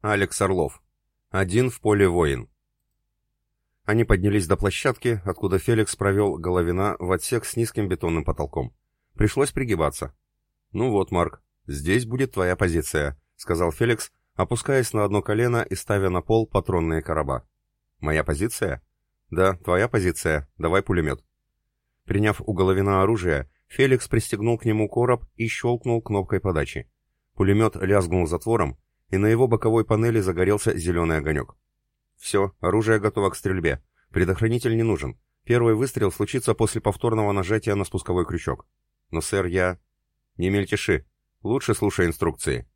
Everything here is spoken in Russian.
Алекс Орлов. Один в поле воин. Они поднялись до площадки, откуда Феликс провел Головина в отсек с низким бетонным потолком. Пришлось пригибаться. «Ну вот, Марк, здесь будет твоя позиция», — сказал Феликс, опускаясь на одно колено и ставя на пол патронные короба. «Моя позиция?» «Да, твоя позиция. Давай пулемет». Приняв у Головина оружие, Феликс пристегнул к нему короб и щелкнул кнопкой подачи. Пулемет лязгнул затвором, и на его боковой панели загорелся зеленый огонек. «Все, оружие готово к стрельбе. Предохранитель не нужен. Первый выстрел случится после повторного нажатия на спусковой крючок. Но, сэр, я...» «Не мельтеши. Лучше слушай инструкции».